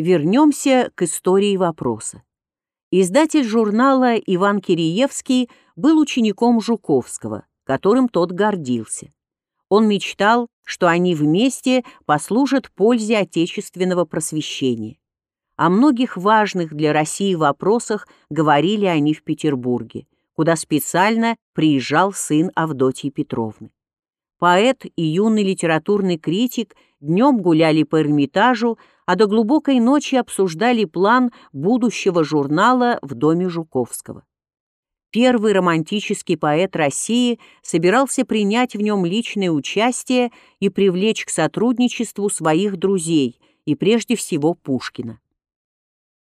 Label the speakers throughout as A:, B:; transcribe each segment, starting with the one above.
A: Вернемся к истории вопроса. Издатель журнала Иван Киреевский был учеником Жуковского, которым тот гордился. Он мечтал, что они вместе послужат пользе отечественного просвещения. О многих важных для России вопросах говорили они в Петербурге, куда специально приезжал сын Авдотьи Петровны. Поэт и юный литературный критик днем гуляли по Эрмитажу, а до глубокой ночи обсуждали план будущего журнала в доме Жуковского. Первый романтический поэт России собирался принять в нем личное участие и привлечь к сотрудничеству своих друзей, и прежде всего Пушкина.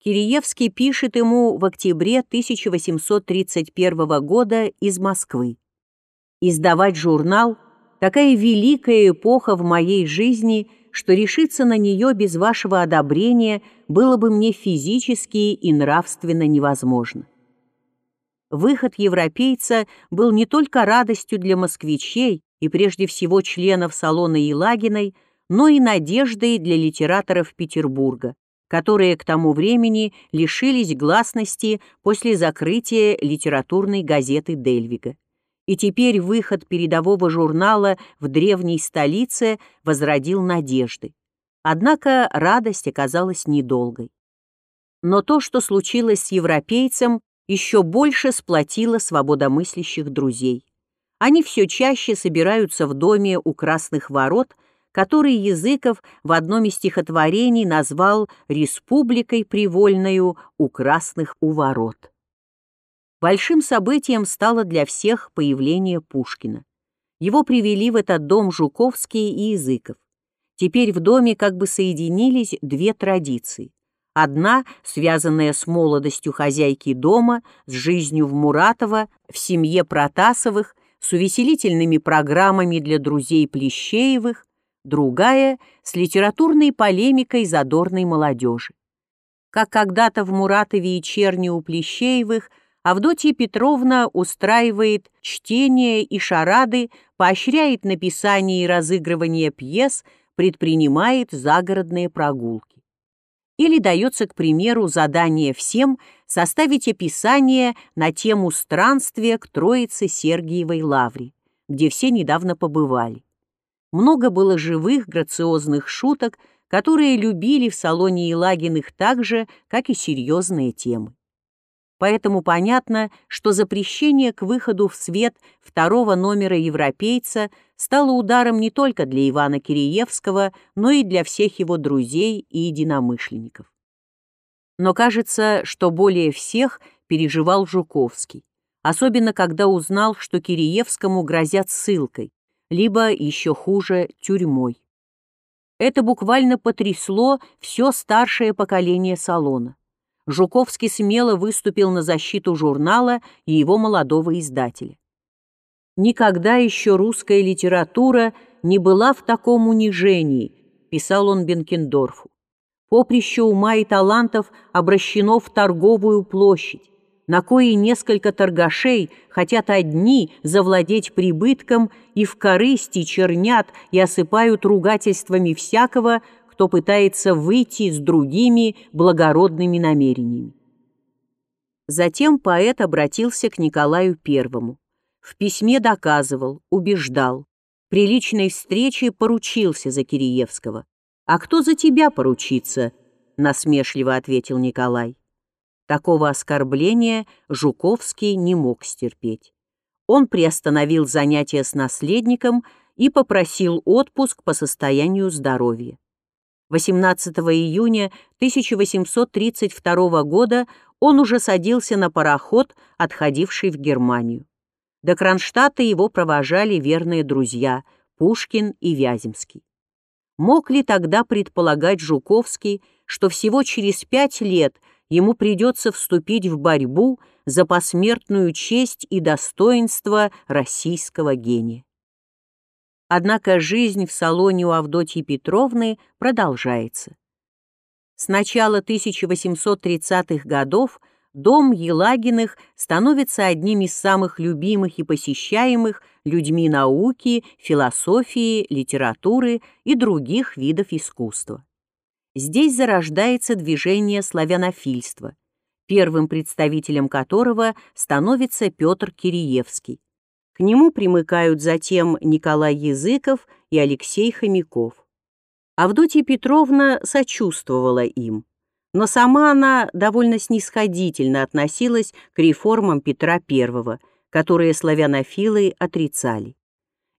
A: Киреевский пишет ему в октябре 1831 года из Москвы. «Издавать журнал – такая великая эпоха в моей жизни, что решиться на нее без вашего одобрения было бы мне физически и нравственно невозможно». Выход европейца был не только радостью для москвичей и прежде всего членов салона Елагиной, но и надеждой для литераторов Петербурга, которые к тому времени лишились гласности после закрытия литературной газеты Дельвига. И теперь выход передового журнала в древней столице возродил надежды. Однако радость оказалась недолгой. Но то, что случилось с европейцем, еще больше сплотило свободомыслящих друзей. Они все чаще собираются в доме у Красных ворот – который Языков в одном из стихотворений назвал «республикой привольною у красных у ворот». Большим событием стало для всех появление Пушкина. Его привели в этот дом Жуковский и Языков. Теперь в доме как бы соединились две традиции. Одна, связанная с молодостью хозяйки дома, с жизнью в Муратово, в семье Протасовых, с увеселительными программами для друзей Плещеевых, другая — с литературной полемикой задорной молодежи. Как когда-то в Муратове и Черне у Плещеевых Авдотья Петровна устраивает чтение и шарады, поощряет написание и разыгрывание пьес, предпринимает загородные прогулки. Или дается, к примеру, задание всем составить описание на тему странствия к Троице Сергиевой Лавре, где все недавно побывали. Много было живых, грациозных шуток, которые любили в салоне Елагиных так же, как и серьезные темы. Поэтому понятно, что запрещение к выходу в свет второго номера «Европейца» стало ударом не только для Ивана Киреевского, но и для всех его друзей и единомышленников. Но кажется, что более всех переживал Жуковский, особенно когда узнал, что Киреевскому грозят ссылкой, либо, еще хуже, тюрьмой. Это буквально потрясло все старшее поколение салона. Жуковский смело выступил на защиту журнала и его молодого издателя. «Никогда еще русская литература не была в таком унижении», писал он Бенкендорфу. «Поприще ума и талантов обращено в торговую площадь на кои несколько торгашей хотят одни завладеть прибытком и в корысти чернят и осыпают ругательствами всякого, кто пытается выйти с другими благородными намерениями. Затем поэт обратился к Николаю Первому. В письме доказывал, убеждал. При личной встрече поручился за Киреевского. «А кто за тебя поручится?» — насмешливо ответил Николай. Такого оскорбления Жуковский не мог стерпеть. Он приостановил занятия с наследником и попросил отпуск по состоянию здоровья. 18 июня 1832 года он уже садился на пароход, отходивший в Германию. До Кронштадта его провожали верные друзья Пушкин и Вяземский. Мог ли тогда предполагать Жуковский, что всего через пять лет – ему придется вступить в борьбу за посмертную честь и достоинство российского гения. Однако жизнь в салоне у Авдотьи Петровны продолжается. С начала 1830-х годов дом Елагиных становится одним из самых любимых и посещаемых людьми науки, философии, литературы и других видов искусства. Здесь зарождается движение славянофильства, первым представителем которого становится Петр Киреевский. К нему примыкают затем Николай Языков и Алексей Хомяков. Авдотья Петровна сочувствовала им, но сама она довольно снисходительно относилась к реформам Петра I, которые славянофилы отрицали.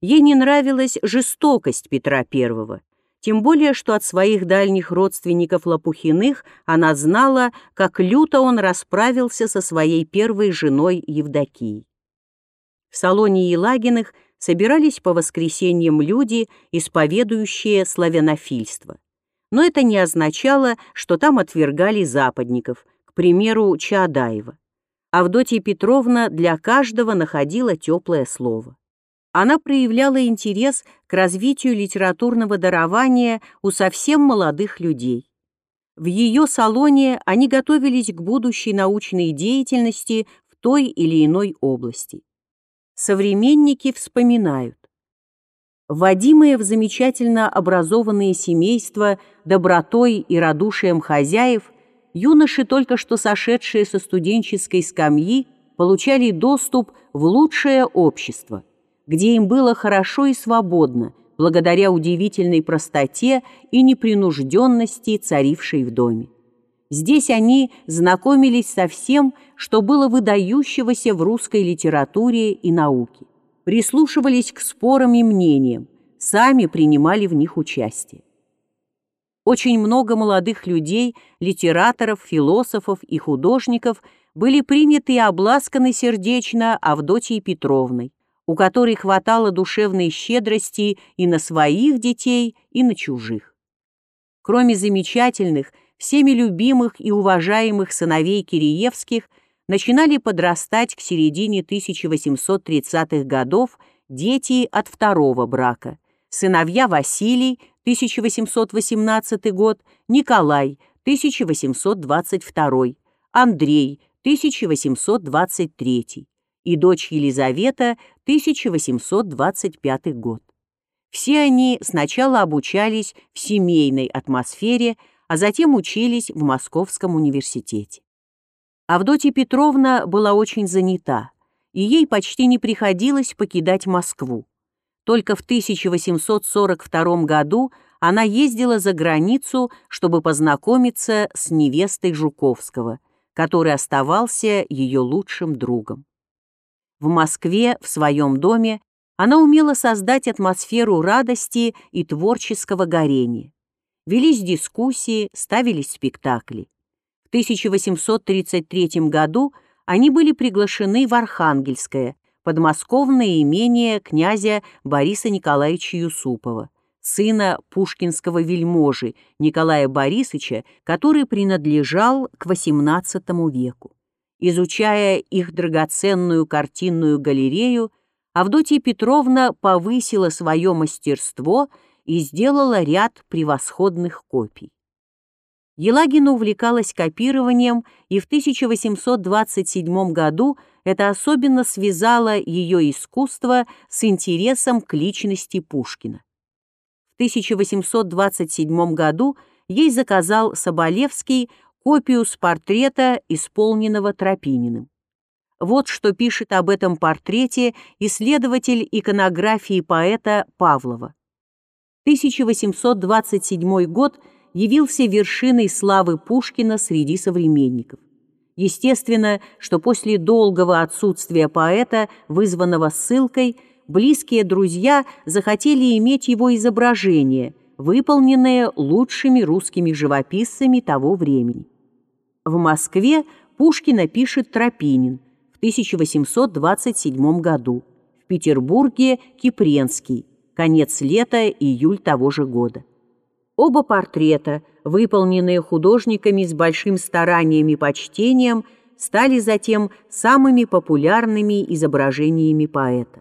A: Ей не нравилась жестокость Петра I, тем более, что от своих дальних родственников Лопухиных она знала, как люто он расправился со своей первой женой Евдокией. В салоне Елагиных собирались по воскресеньям люди, исповедующие славянофильство. Но это не означало, что там отвергали западников, к примеру, Чаадаева. Авдотья Петровна для каждого находила теплое слово. Она проявляла интерес к развитию литературного дарования у совсем молодых людей. В ее салоне они готовились к будущей научной деятельности в той или иной области современники вспоминают. Вводимые в замечательно образованные семейства добротой и радушием хозяев, юноши, только что сошедшие со студенческой скамьи, получали доступ в лучшее общество, где им было хорошо и свободно, благодаря удивительной простоте и непринужденности, царившей в доме. Здесь они знакомились со всем, что было выдающегося в русской литературе и науке, прислушивались к спорам и мнениям, сами принимали в них участие. Очень много молодых людей, литераторов, философов и художников были приняты и обласканы сердечно Авдотьей Петровной, у которой хватало душевной щедрости и на своих детей, и на чужих. Кроме замечательных, всеми любимых и уважаемых сыновей Киреевских начинали подрастать к середине 1830-х годов дети от второго брака. Сыновья Василий, 1818 год, Николай, 1822, Андрей, 1823 и дочь Елизавета, 1825 год. Все они сначала обучались в семейной атмосфере, а затем учились в Московском университете. Авдотья Петровна была очень занята, и ей почти не приходилось покидать Москву. Только в 1842 году она ездила за границу, чтобы познакомиться с невестой Жуковского, который оставался ее лучшим другом. В Москве, в своем доме, она умела создать атмосферу радости и творческого горения. Велись дискуссии, ставились спектакли. В 1833 году они были приглашены в Архангельское, подмосковное имение князя Бориса Николаевича Юсупова, сына пушкинского вельможи Николая Борисовича, который принадлежал к XVIII веку. Изучая их драгоценную картинную галерею, Авдотья Петровна повысила свое мастерство и сделала ряд превосходных копий. Елагина увлекалась копированием, и в 1827 году это особенно связало ее искусство с интересом к личности Пушкина. В 1827 году ей заказал Соболевский копию с портрета, исполненного Тропининым. Вот что пишет об этом портрете исследователь иконографии поэта Павлова. 1827 год – явился вершиной славы Пушкина среди современников. Естественно, что после долгого отсутствия поэта, вызванного ссылкой, близкие друзья захотели иметь его изображение, выполненное лучшими русскими живописцами того времени. В Москве Пушкина пишет Тропинин в 1827 году, в Петербурге – Кипренский, конец лета, июль того же года. Оба портрета, выполненные художниками с большим старанием и почтением, стали затем самыми популярными изображениями поэта.